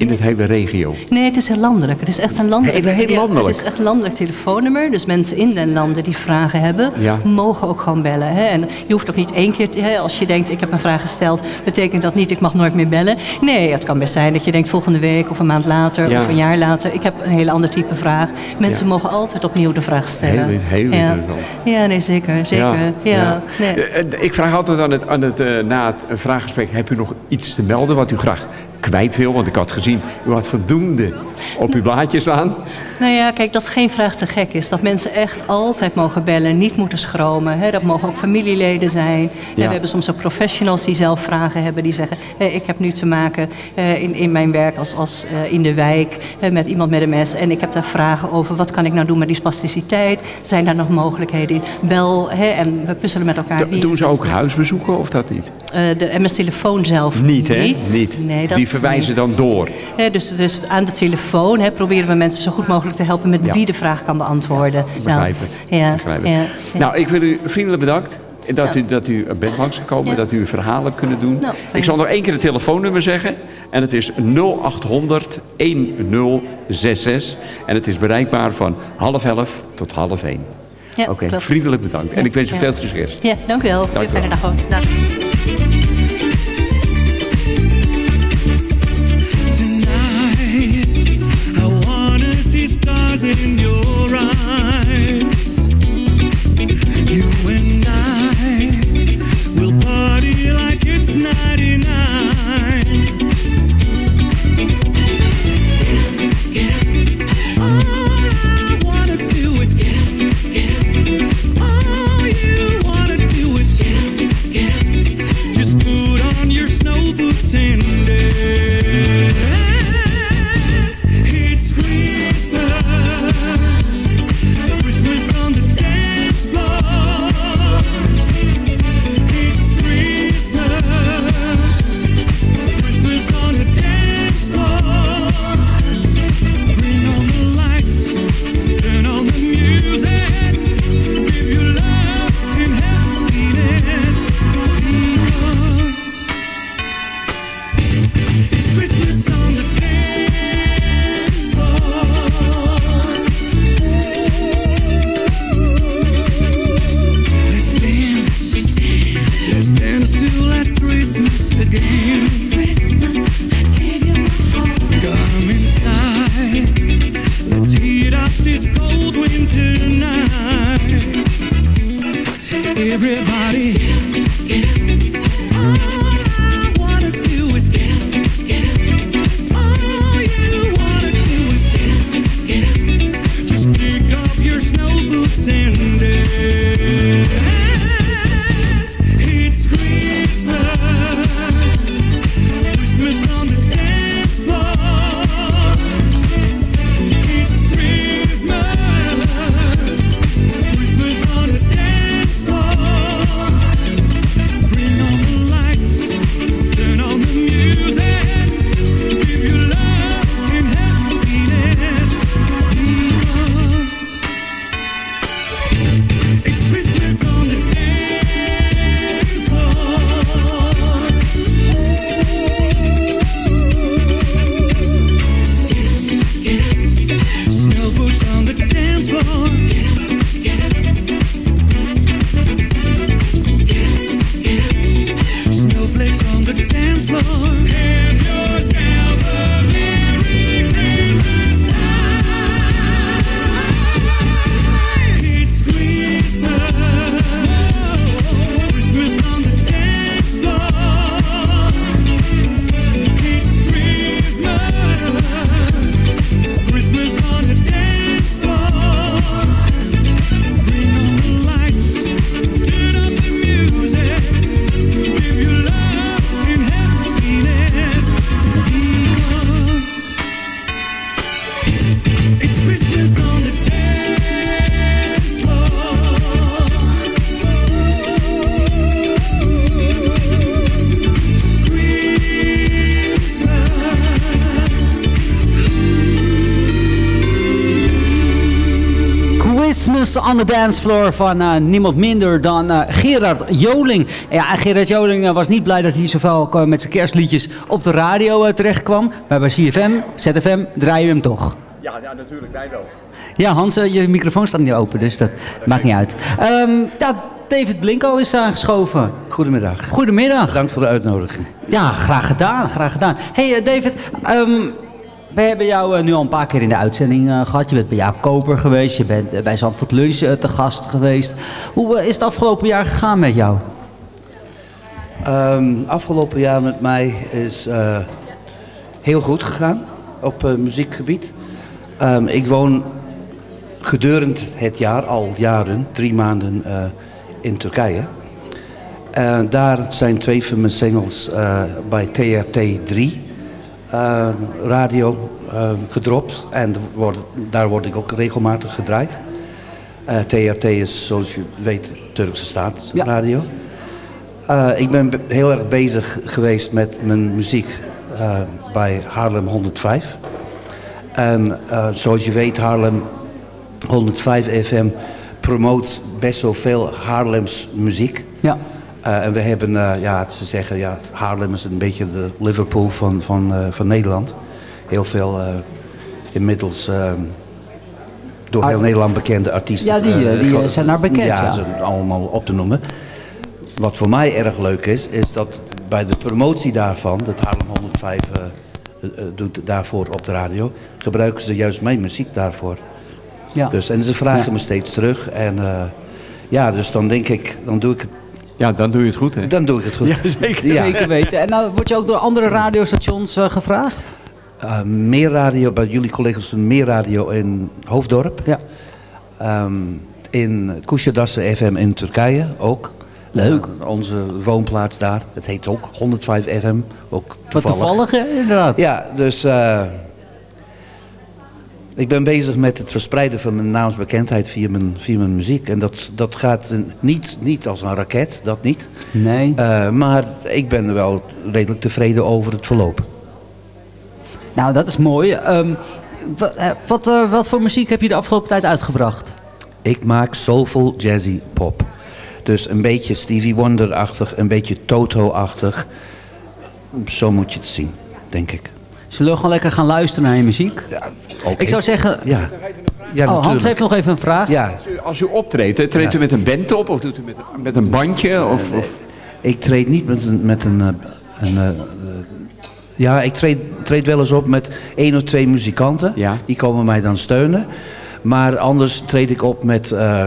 in het hele regio? Nee, het is heel landelijk. Het is echt een landelijk, Heel- heel ja, het is echt een landelijk telefoonnummer. Dus mensen in den landen die vragen hebben, Ja. mogen ook gewoon bellen. Hè? En je hoeft ook niet één keer, te, hè, als je denkt ik heb een vraag gesteld, betekent dat niet ik mag nooit meer bellen. Nee, het kan best zijn dat je denkt volgende week of een maand later Ja. of een jaar later, ik heb een hele ander type vraag. Mensen mogen altijd opnieuw de vraag stellen. Heel, heel ja. interessant. Ja, nee, zeker. zeker. Ja, Nee. Eh, eh, Ik vraag altijd aan het, aan het, eh, na het vraaggesprek, heb u nog iets te melden wat u graag kwijt wil. Want ik had gezien, u had voldoende op uw blaadje staan. Nou ja, kijk, dat geen vraag te gek is. Dat mensen echt altijd mogen bellen, niet moeten schromen. Hè? Dat mogen ook familieleden zijn. we hebben soms ook professionals die zelf vragen hebben. Die zeggen, ik heb nu te maken uh, in, in mijn werk als, als uh, in de wijk met iemand met een mes. En ik heb daar vragen over, wat kan ik nou doen met die spasticiteit? Zijn daar nog mogelijkheden in? Bel hè, en we puzzelen met elkaar. Do, doen ze ook huisbezoeken of dat niet? de MS-telefoon zelf niet. Hè? Niet, niet. Nee, die verwijzen dan door. dus, dus aan de telefoon hè, proberen we mensen zo goed mogelijk te helpen met wie de vraag kan beantwoorden. Ja, begrijp het. Ja, nou, ik wil u vriendelijk bedankt. Dat, u, dat u bent langsgekomen, dat u uw verhalen kunnen doen. Nou, ik zal nog één keer het telefoonnummer zeggen. En het is 0800 1066. En het is bereikbaar van half elf tot half één. Oké, okay, vriendelijk bedankt. En ik wens u veel succes. Ja, dank u wel. Dank u wel. In the dance floor van uh, niemand minder dan uh, Gerard Joling. Ja, en Gerard Joling uh, was niet blij dat hij zoveel met zijn kerstliedjes op de radio terecht kwam. Maar bij CFM, ZFM draaien we hem toch. Ja, ja natuurlijk, wij wel. Ja, Hans, je microfoon staat niet open, dus dat maakt niet uit. Um, ja, David Blinko is aangeschoven. Goedemiddag. Goedemiddag. Bedankt voor de uitnodiging. Ja, graag gedaan, graag gedaan. hey, David, um, we hebben jou uh, nu al een paar keer in de uitzending uh, gehad. Je bent bij Jaap Koper geweest. Je bent uh, bij Zandvoort Lunch te gast geweest. Hoe is het afgelopen jaar gegaan met jou? Um, afgelopen jaar met mij is heel goed gegaan op uh, muziekgebied. Um, ik woon gedurende het jaar, al jaren, drie maanden in Turkije. Daar zijn twee van mijn singles bij TRT 3 radio gedropt. En word, daar word ik ook regelmatig gedraaid. TRT is, zoals je weet, Turkse staatsradio. Ja. ik ben heel erg bezig geweest met mijn muziek bij Haarlem 105. En zoals je weet, Haarlem 105 FM promoot best wel veel Haarlems muziek. Ja. Uh, en we hebben, uh, ja, ze zeggen, ja, Haarlem is een beetje de Liverpool van, van, uh, van Nederland. Heel veel inmiddels door heel Nederland bekende artiesten. Ja, die, die zijn daar bekend. Ja, ja, ze allemaal op te noemen. Wat voor mij erg leuk is, is dat bij de promotie daarvan, dat Haarlem 105 doet daarvoor op de radio, gebruiken ze juist mijn muziek daarvoor. Ja. Dus, en ze vragen me steeds terug. En ja, dus dan denk ik, dan doe ik het. Ja, dan doe je het goed, hè? Dan doe ik het goed. Ja, zeker. Ja. Zeker weten. En nou word je ook door andere radiostations uh, gevraagd? Uh, meer radio, bij jullie collega's meer radio in Hoofddorp. Ja. Um, in Kuşadası FM in Turkije ook. Leuk. Uh, onze woonplaats daar. Het heet ook 105 FM. Ook toevallig. Wat toevallig, inderdaad. Ja, dus... Ik ben bezig met het verspreiden van mijn naamsbekendheid via mijn, via mijn muziek. En dat, dat gaat niet, niet als een raket, dat niet. Nee. Uh, maar ik ben er wel redelijk tevreden over het verloop. Nou, dat is mooi. Um, wat, wat, uh, wat voor muziek heb je de afgelopen tijd uitgebracht? Ik maak soulful jazzy pop. Dus een beetje Stevie Wonder-achtig, een beetje Toto-achtig. Zo moet je het zien, denk ik. Zullen we gewoon lekker gaan luisteren naar je muziek? Ja, okay. Ik zou zeggen... Ja. Ja, oh, Hans heeft nog even een vraag. Ja. Als u optreedt, treedt u met een band op of doet u met, met een bandje? Of, of? Ik treed niet met een... Met een, een, een uh, ja, ik treed, treed wel eens op met één of twee muzikanten. Ja. Die komen mij dan steunen. Maar anders treed ik op met... Uh,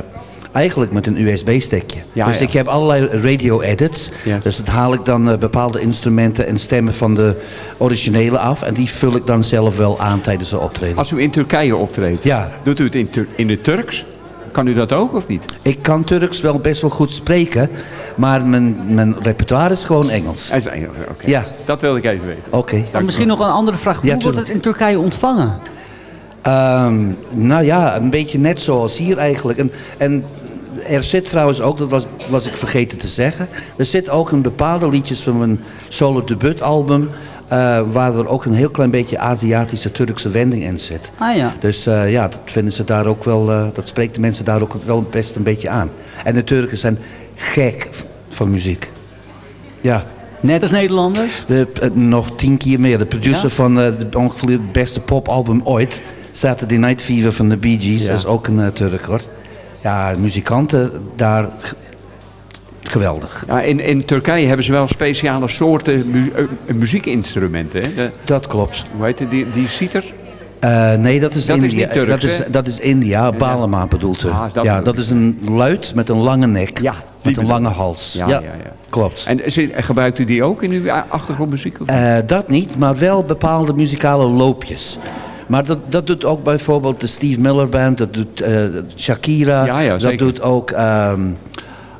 eigenlijk met een USB-stickje. Ja, dus ja. ik heb allerlei radio-edits. Ja. Dus dat haal ik dan uh, bepaalde instrumenten en stemmen van de originele af. En die vul ik dan zelf wel aan tijdens de optreden. Als u in Turkije optreedt, ja. doet u het in, Tur in het Turks? Kan u dat ook of niet? Ik kan Turks wel best wel goed spreken. Maar mijn, mijn repertoire is gewoon Engels. Hij is Engels, oké. Okay. Ja. Dat wilde ik even weten. Oké. Okay. Misschien nog een andere vraag. Hoe Ja, wordt het in Turkije ontvangen? Um, nou ja, een beetje net zoals hier eigenlijk. En, en er zit trouwens ook, dat was, was ik vergeten te zeggen... er zit ook een bepaalde liedjes van mijn solo debuutalbum... Uh, waar er ook een heel klein beetje Aziatische Turkse wending in zit. Ah ja. Dus uh, ja, dat vinden ze daar ook wel, uh, dat spreekt de mensen daar ook wel best een beetje aan. En de Turken zijn gek van muziek. Ja. Net als Nederlanders? De, nog tien keer meer. De producer ja? van de, ongeveer het beste popalbum ooit... Saturday Night Fever van de Bee Gees, ja. is ook een Turk hoor. Ja, muzikanten daar geweldig. Ja, in, in Turkije hebben ze wel speciale soorten mu uh, muziekinstrumenten. Hè? De, dat klopt. Hoe heet het, die, die citer? Uh, nee, dat is dat India. Is niet Turks, dat, is, dat is India, Balema ja. bedoelt u. Ah, dat ja, dat is een luid met een lange nek, ja, met een lange hals. Ja, ja. ja, ja. klopt. En gebruikt u die ook in uw achtergrondmuziek? Of uh, dat niet, maar wel bepaalde muzikale loopjes. Maar dat, dat doet ook bijvoorbeeld de Steve Miller Band, dat doet uh, Shakira, ja, ja, dat doet ook um,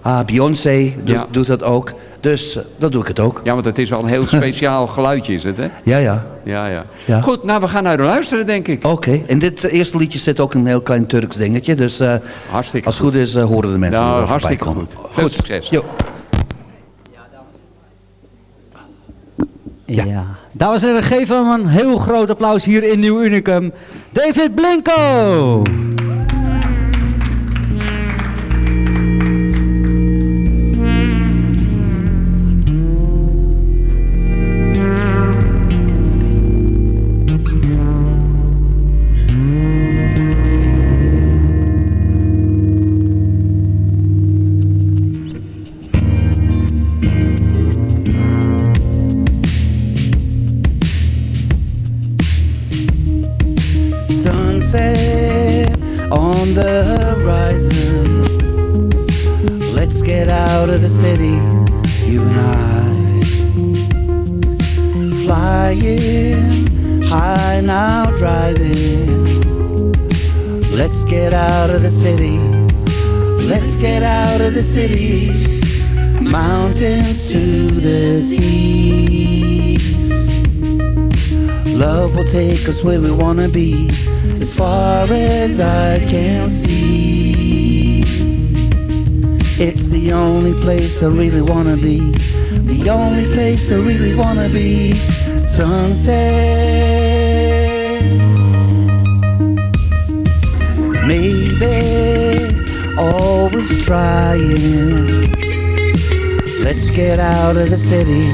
ah, Beyoncé, doet, ja. doet dat ook. Dus uh, dat doe ik het ook. Ja, want het is wel een heel speciaal geluidje is het, hè? Ja, ja. Ja, ja. ja. Goed, nou we gaan naar de luisteren, denk ik. Oké, okay. in dit eerste liedje zit ook een heel klein Turks dingetje. Dus uh, hartstikke als het goed is, horen de mensen nou, er hartstikke komen. goed. Veel goed. succes. Jo. Ja. ja. Dames en heren, geef hem een heel groot applaus hier in Nieuw Unicum. David Blinko! Sunset. Maybe always trying. Let's get out of the city,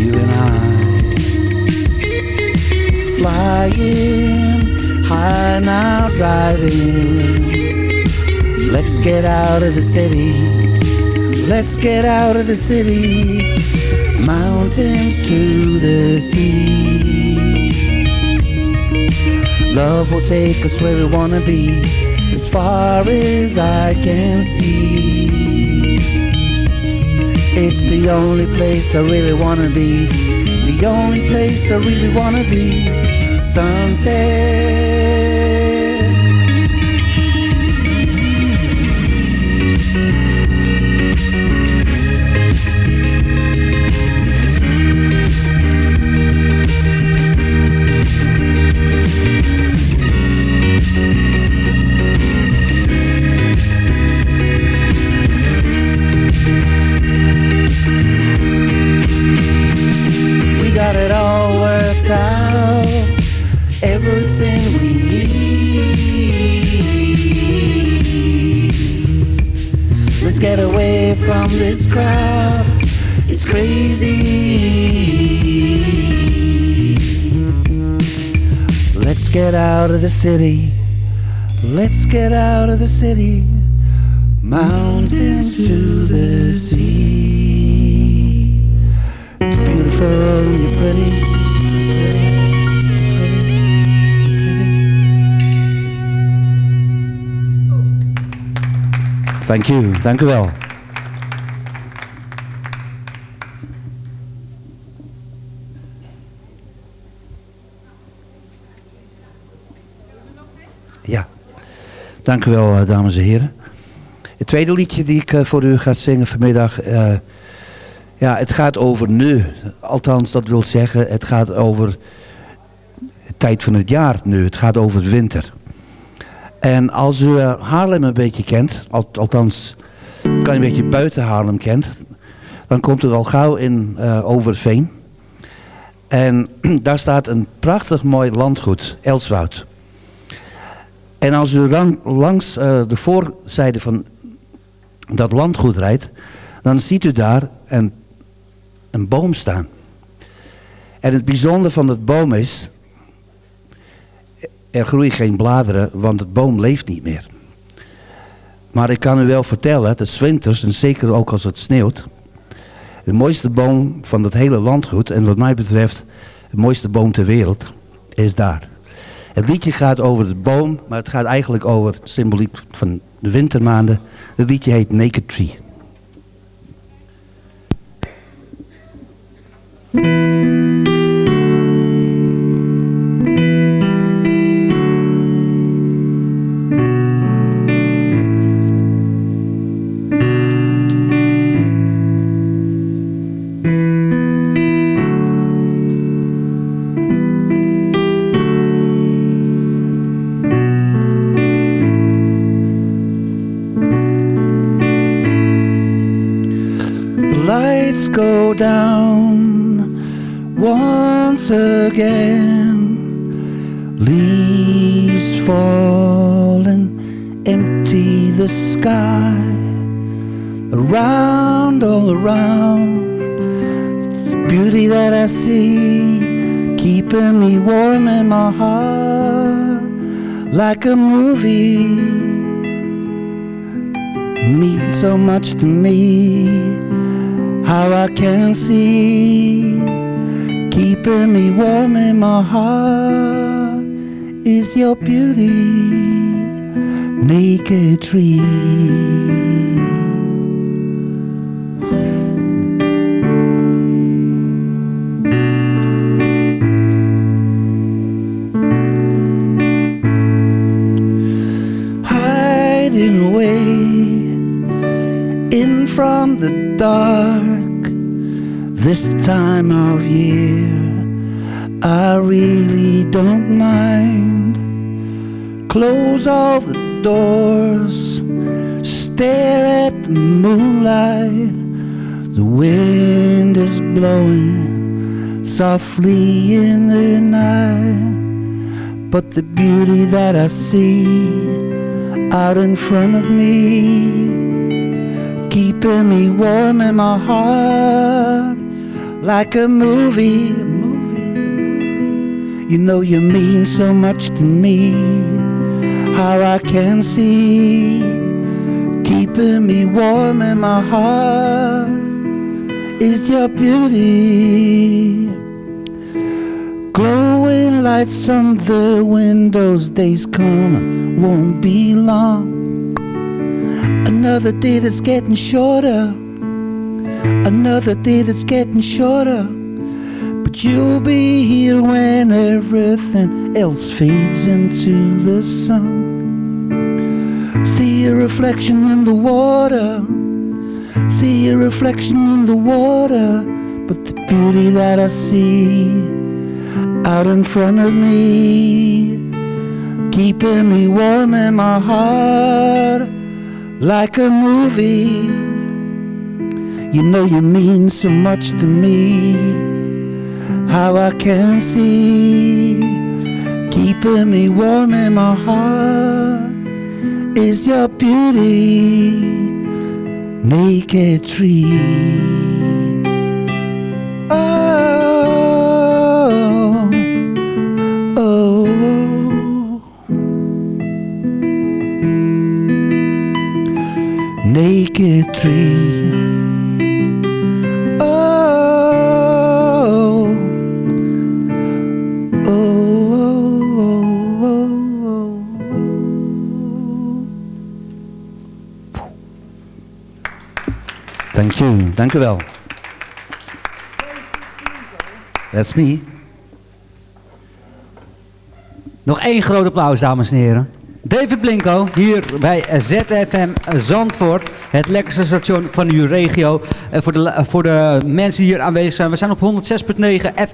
you and I flying, high now driving. Let's get out of the city. Let's get out of the city. Mountains to the sea. Love will take us where we wanna be, as far as I can see. It's the only place I really wanna be, the only place I really wanna be sunset. The city. Let's get out of the city. Mountains to the sea. It's beautiful and you're pretty. Thank you, dank u wel. Dank u wel, eh, dames en heren. Het tweede liedje die ik eh, voor u ga zingen vanmiddag... Uh, ja, het gaat over nu. Althans, dat wil zeggen, het gaat over de tijd van het jaar nu. Het gaat over winter. En als u Haarlem een beetje kent, althans een beetje buiten Haarlem kent... dan komt het al gauw in Overveen. En daar staat een prachtig mooi landgoed, Elswoud. En als u langs uh, de voorzijde van dat landgoed rijdt, dan ziet u daar een, een boom staan. En het bijzondere van het boom is, er groeien geen bladeren, want het boom leeft niet meer. Maar ik kan u wel vertellen, is winters en zeker ook als het sneeuwt. De mooiste boom van het hele landgoed, en wat mij betreft de mooiste boom ter wereld, is daar. Het liedje gaat over de boom, maar het gaat eigenlijk over symboliek van de wintermaanden. Het liedje heet Naked Tree. Keeping me warm in my heart, like a movie, mean so much to me how I can see. Keeping me warm in my heart is your beauty naked tree the dark this time of year. I really don't mind. Close all the doors, stare at the moonlight. The wind is blowing softly in the night. But the beauty that I see out in front of me, keeping me warm in my heart like a movie. movie. You know you mean so much to me. How I can see, keeping me warm in my heart is your beauty. Glowing lights on the windows, days come, won't be long. Another day that's getting shorter, another day that's getting shorter. But you'll be here when everything else fades into the sun. See a reflection in the water, see a reflection in the water. But the beauty that I see out in front of me, keeping me warm in my heart like a movie. You know you mean so much to me. How I can see, keeping me warm in my heart is your beauty, naked tree. Naked tree. Oh, Thank you, dank u wel. That's me. Nog één groot applaus, dames en heren. David Blinko, hier bij ZFM Zandvoort. Het lekkerste station van uw regio. En voor de, voor de mensen die hier aanwezig zijn. We zijn op 106.9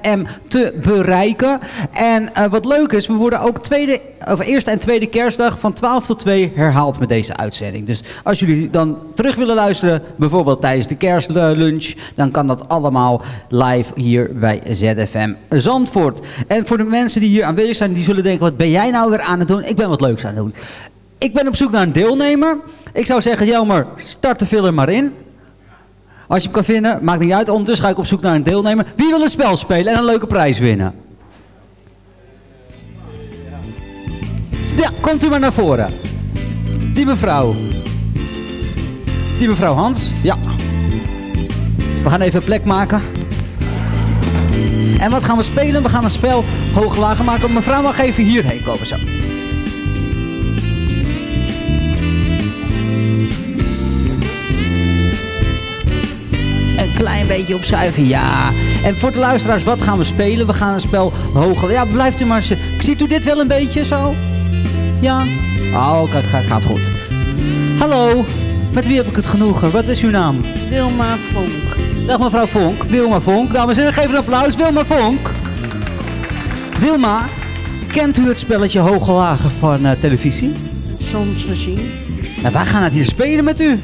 FM te bereiken. En uh, wat leuk is, we worden ook tweede, of eerste en tweede kerstdag van 12 tot 2 herhaald met deze uitzending. Dus als jullie dan terug willen luisteren, bijvoorbeeld tijdens de kerstlunch, dan kan dat allemaal live hier bij ZFM Zandvoort. En voor de mensen die hier aanwezig zijn, die zullen denken, wat ben jij nou weer aan het doen? Ik ben wat leuks aan het doen. Ik ben op zoek naar een deelnemer. Ik zou zeggen, Jelmer, start de film maar in. Als je hem kan vinden, maakt niet uit. Ondertussen ga ik op zoek naar een deelnemer. Wie wil een spel spelen en een leuke prijs winnen? Ja, komt u maar naar voren. Die mevrouw. Die mevrouw Hans. Ja. We gaan even plek maken. En wat gaan we spelen? We gaan een spel hoog-lager maken. Mevrouw mag even hierheen komen zo. een klein beetje opschuiven. Ja. En voor de luisteraars, wat gaan we spelen? We gaan een spel hoger. Ja, blijft u maar. Ziet u dit wel een beetje zo? Ja? Oh, kijk, gaat, gaat goed. Hallo, met wie heb ik het genoegen? Wat is uw naam? Wilma Vonk. Dag mevrouw Vonk. Wilma Vonk. Dames en heren, geef een applaus. Wilma Vonk. Wilma, kent u het spelletje Hoge Lager van uh, televisie? Soms gezien. Nou, wij gaan het hier spelen met u.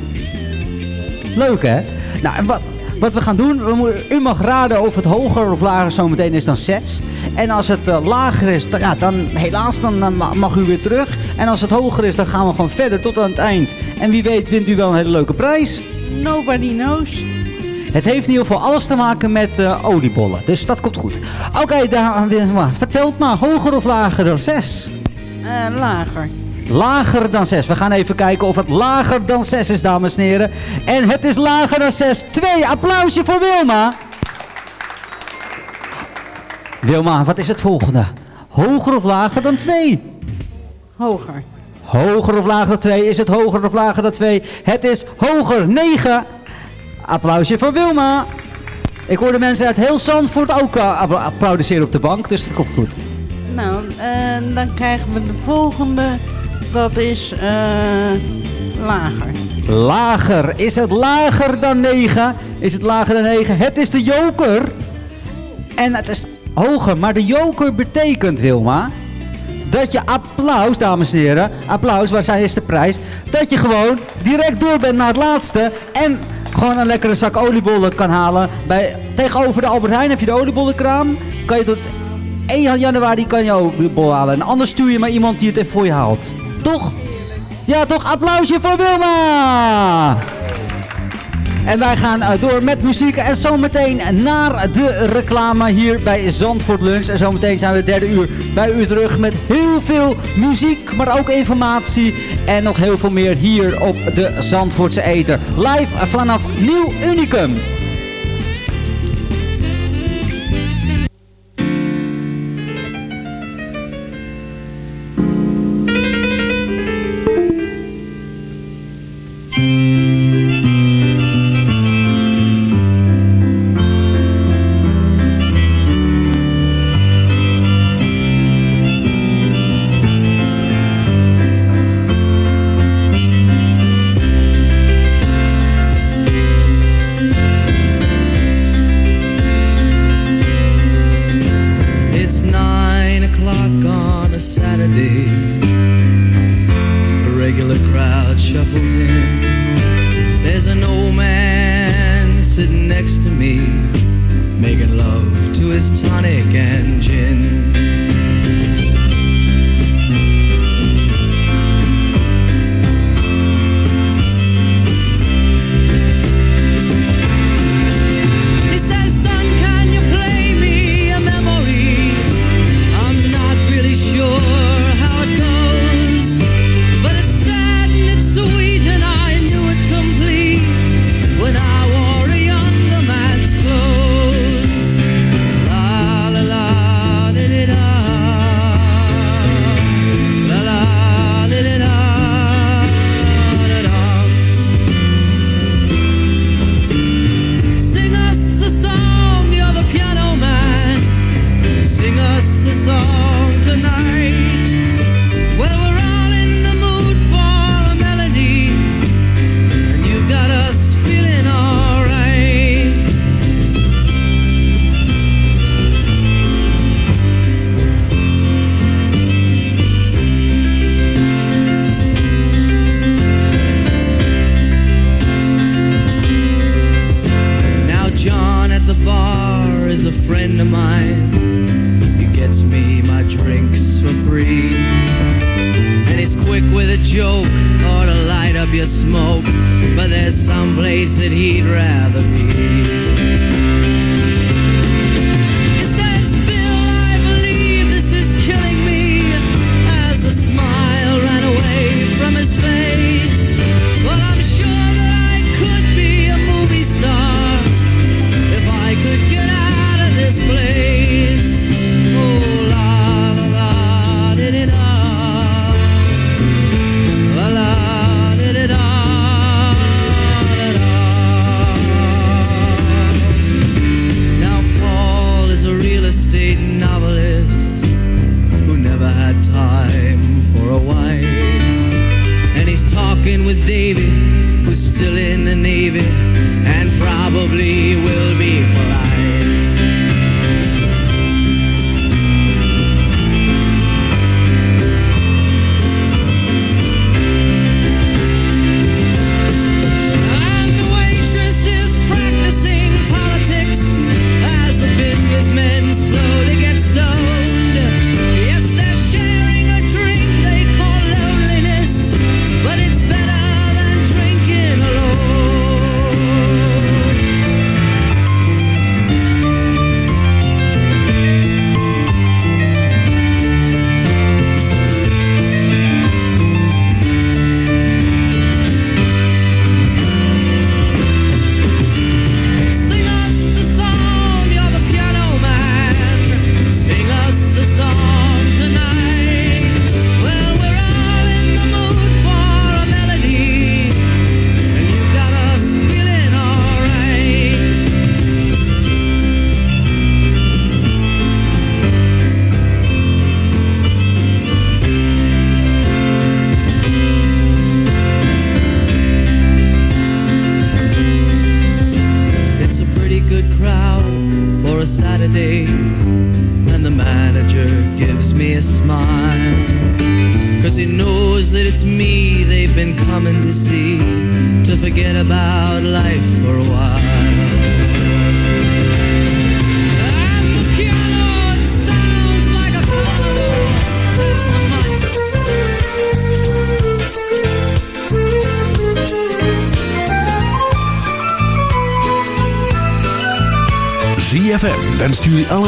Leuk hè? Nou, en wat, wat we gaan doen, we, u mag raden of het hoger of lager zometeen is dan 6. En als het uh, lager is, dan, ja, dan helaas, dan uh, mag u weer terug. En als het hoger is, dan gaan we gewoon verder tot aan het eind. En wie weet wint u wel een hele leuke prijs. Nobody knows. Het heeft in ieder geval alles te maken met uh, oliebollen. Dus dat komt goed. Oké, okay, vertelt maar, hoger of lager dan 6? lager. Lager dan 6. We gaan even kijken of het lager dan 6 is, dames en heren. En het is lager dan 6. 2. Applausje voor Wilma. Wilma, wat is het volgende? Hoger of lager dan 2? Hoger. Hoger of lager dan 2? Is het hoger of lager dan 2? Het is hoger. 9. Applausje voor Wilma. Ik hoor de mensen uit heel Zandvoort ook uh, applaudisseren op de bank, dus dat komt goed. Nou, uh, dan krijgen we de volgende dat is uh, lager. lager. Is het lager dan 9? Is het lager dan 9? Het is de joker. En het is hoger. Maar de joker betekent, Wilma... dat je applaus, dames en heren... applaus, waar zijn is de prijs... dat je gewoon direct door bent naar het laatste... en gewoon een lekkere zak oliebollen kan halen. Bij, tegenover de Albert Heijn heb je de oliebollenkraam. Kan je tot 1 januari kan je oliebollen halen. En anders stuur je maar iemand die het even voor je haalt. Toch? Ja, toch? Applausje voor Wilma! En wij gaan uh, door met muziek en zometeen naar de reclame hier bij Zandvoort Lunch. En zometeen zijn we derde uur bij u terug met heel veel muziek, maar ook informatie. En nog heel veel meer hier op de Zandvoortse Eter. Live vanaf Nieuw Unicum. still in the Navy and probably will be for life.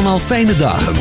Allemaal fijne dagen.